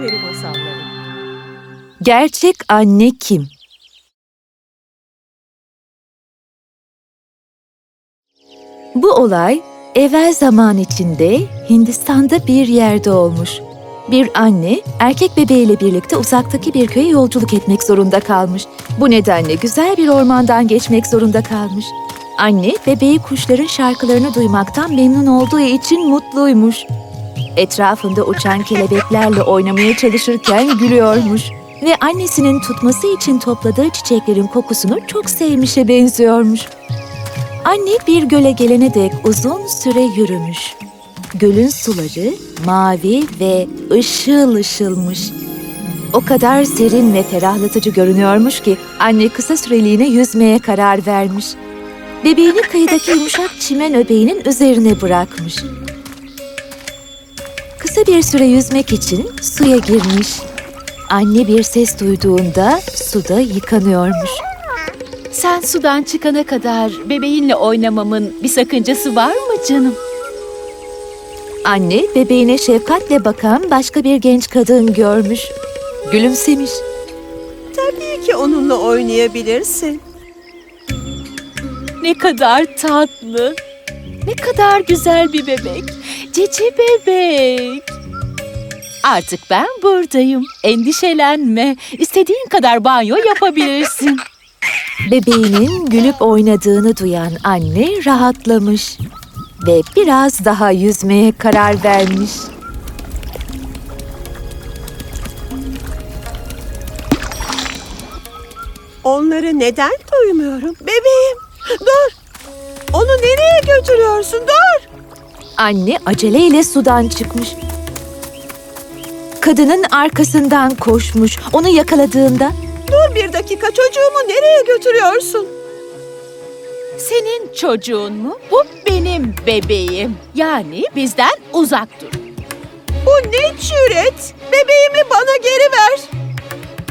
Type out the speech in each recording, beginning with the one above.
Peri Masalları Gerçek anne kim? Bu olay evvel zaman içinde Hindistan'da bir yerde olmuş. Bir anne erkek bebeğiyle birlikte uzaktaki bir köye yolculuk etmek zorunda kalmış. Bu nedenle güzel bir ormandan geçmek zorunda kalmış. Anne bebeği kuşların şarkılarını duymaktan memnun olduğu için mutluymuş. Etrafında uçan kelebeklerle oynamaya çalışırken gülüyormuş ve annesinin tutması için topladığı çiçeklerin kokusunu çok sevmişe benziyormuş. Anne bir göle gelene dek uzun süre yürümüş. Gölün suları mavi ve ışıl ışılmış. O kadar serin ve ferahlatıcı görünüyormuş ki anne kısa süreliğine yüzmeye karar vermiş. Bebeğini kıyıdaki yumuşak çimen öbeğinin üzerine bırakmış. Kısa bir süre yüzmek için suya girmiş. Anne bir ses duyduğunda suda yıkanıyormuş. Sen sudan çıkana kadar bebeğinle oynamamın bir sakıncası var mı canım? Anne bebeğine şefkatle bakan başka bir genç kadın görmüş. Gülümsemiş. Tabii ki onunla oynayabilirsin. Ne kadar tatlı. Ne kadar güzel bir bebek. Cici bebek. Artık ben buradayım. Endişelenme. İstediğin kadar banyo yapabilirsin. Bebeğinin gülüp oynadığını duyan anne rahatlamış ve biraz daha yüzmeye karar vermiş. Onları neden duymuyorum? Bebeğim, dur. Onu nereye götürüyorsun? Dur. Anne aceleyle sudan çıkmış. Kadının arkasından koşmuş. Onu yakaladığında Dur bir dakika. Çocuğumu nereye götürüyorsun? Senin çocuğun mu? Bu benim bebeğim. Yani bizden uzak dur. Bu ne cüret? Bebeğimi bana geri ver.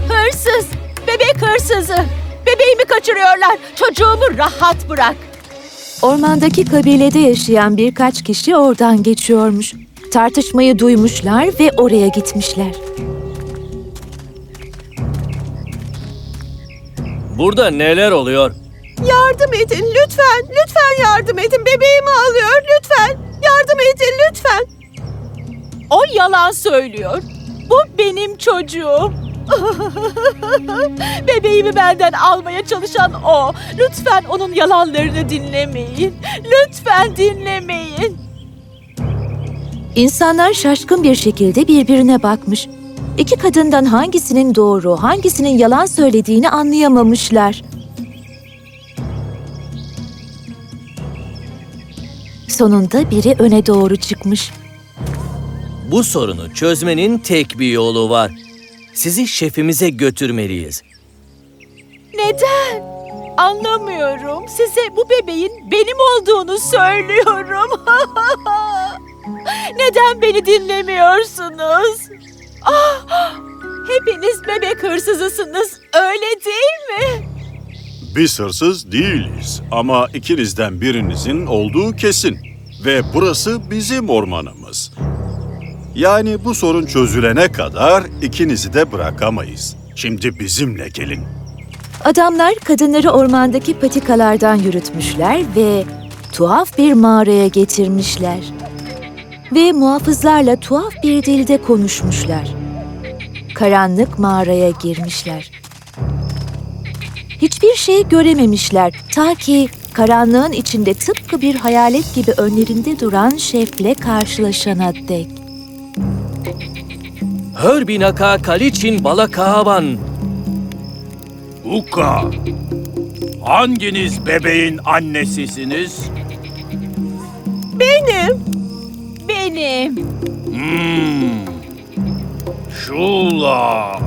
Hırsız! Bebek hırsızı! Bebeğimi kaçırıyorlar. Çocuğumu rahat bırak. ormandaki kabilede yaşayan birkaç kişi oradan geçiyormuş. Tartışmayı duymuşlar ve oraya gitmişler. Burada neler oluyor? Yardım edin lütfen. Lütfen yardım edin. Bebeğimi alıyor lütfen. Yardım edin lütfen. O yalan söylüyor. Bu benim çocuğum. Bebeğimi benden almaya çalışan o. Lütfen onun yalanlarını dinlemeyin. Lütfen dinlemeyin. İnsanlar şaşkın bir şekilde birbirine bakmış. İki kadından hangisinin doğru, hangisinin yalan söylediğini anlayamamışlar. Sonunda biri öne doğru çıkmış. Bu sorunu çözmenin tek bir yolu var. Sizi şefimize götürmeliyiz. Neden? Anlamıyorum. Size bu bebeğin benim olduğunu söylüyorum. Neden beni dinlemiyorsunuz? Ah, hepiniz bebek hırsızısınız, öyle değil mi? Biz hırsız değiliz ama ikinizden birinizin olduğu kesin. Ve burası bizim ormanımız. Yani bu sorun çözülene kadar ikinizi de bırakamayız. Şimdi bizimle gelin. Adamlar kadınları ormandaki patikalardan yürütmüşler ve tuhaf bir mağaraya getirmişler. Ve muhafızlarla tuhaf bir dilde konuşmuşlar. Karanlık mağaraya girmişler. Hiçbir şey görememişler ta ki karanlığın içinde tıpkı bir hayalet gibi önlerinde duran şefle karşılaşana dek. Hör binaka kaliçin balakavan. Uka, hanginiz bebeğin annesisiniz? Benim. Benim. Hmm. Şula.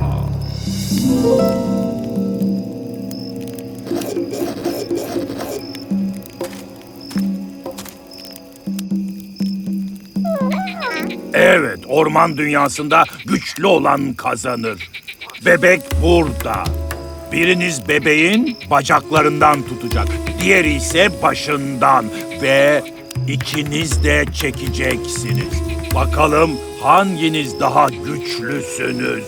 Evet, orman dünyasında güçlü olan kazanır. Bebek burada. Biriniz bebeğin bacaklarından tutacak, diğeri ise başından ve ikiniz de çekeceksiniz. Bakalım hanginiz daha güçlüsünüz?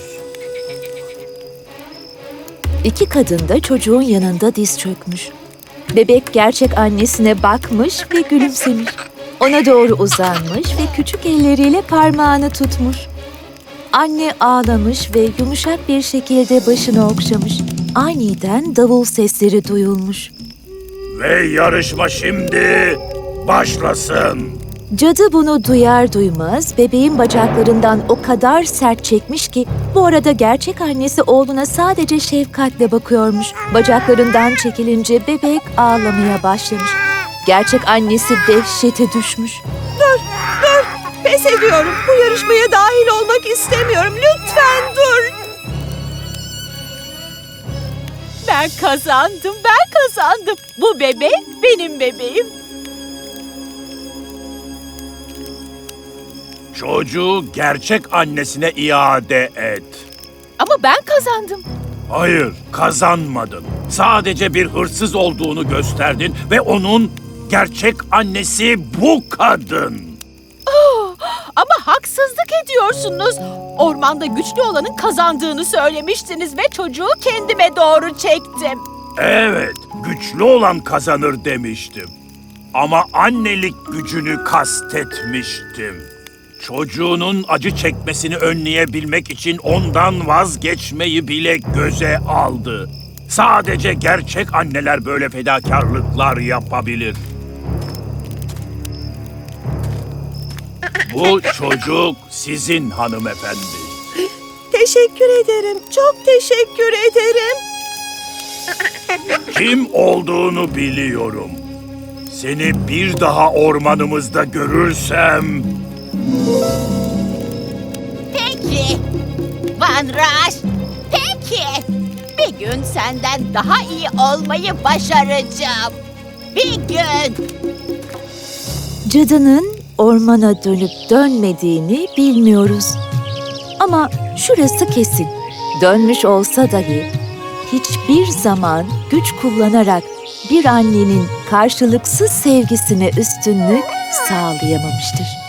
İki kadın da çocuğun yanında diz çökmüş. Bebek gerçek annesine bakmış ve gülümsemiş. Ona doğru uzanmış ve küçük elleriyle parmağını tutmuş. Anne ağlamış ve yumuşak bir şekilde başını okşamış. Aniden davul sesleri duyulmuş. Ve yarışma şimdi başlasın. Cadı bunu duyar duymaz bebeğin bacaklarından o kadar sert çekmiş ki bu arada gerçek annesi oğluna sadece şefkatle bakıyormuş. Bacaklarından çekilince bebek ağlamaya başlamış. Gerçek annesi dehşete düşmüş. Pes ediyorum. Bu yarışmaya dahil olmak istemiyorum. Lütfen dur. Ben kazandım, ben kazandım. Bu bebek benim bebeğim. Çocuğu gerçek annesine iade et. Ama ben kazandım. Hayır, kazanmadın. Sadece bir hırsız olduğunu gösterdin ve onun gerçek annesi bu kadın. Ama haksızlık ediyorsunuz. Ormanda güçlü olanın kazandığını söylemiştiniz ve çocuğu kendime doğru çektim. Evet, güçlü olan kazanır demiştim. Ama annelik gücünü kastetmiştim. Çocuğunun acı çekmesini önleyebilmek için ondan vazgeçmeyi bile göze aldı. Sadece gerçek anneler böyle fedakarlıklar yapabilir. Bu çocuk sizin hanımefendi. Teşekkür ederim. Çok teşekkür ederim. Kim olduğunu biliyorum. Seni bir daha ormanımızda görürsem Peki. Van Raş. Peki. Bir gün senden daha iyi olmayı başaracağım. Bir gün. Cadının ormana dönüp dönmediğini bilmiyoruz. Ama şurası kesin. Dönmüş olsa dahi hiçbir zaman güç kullanarak bir annenin karşılıksız sevgisine üstünlük sağlayamamıştır.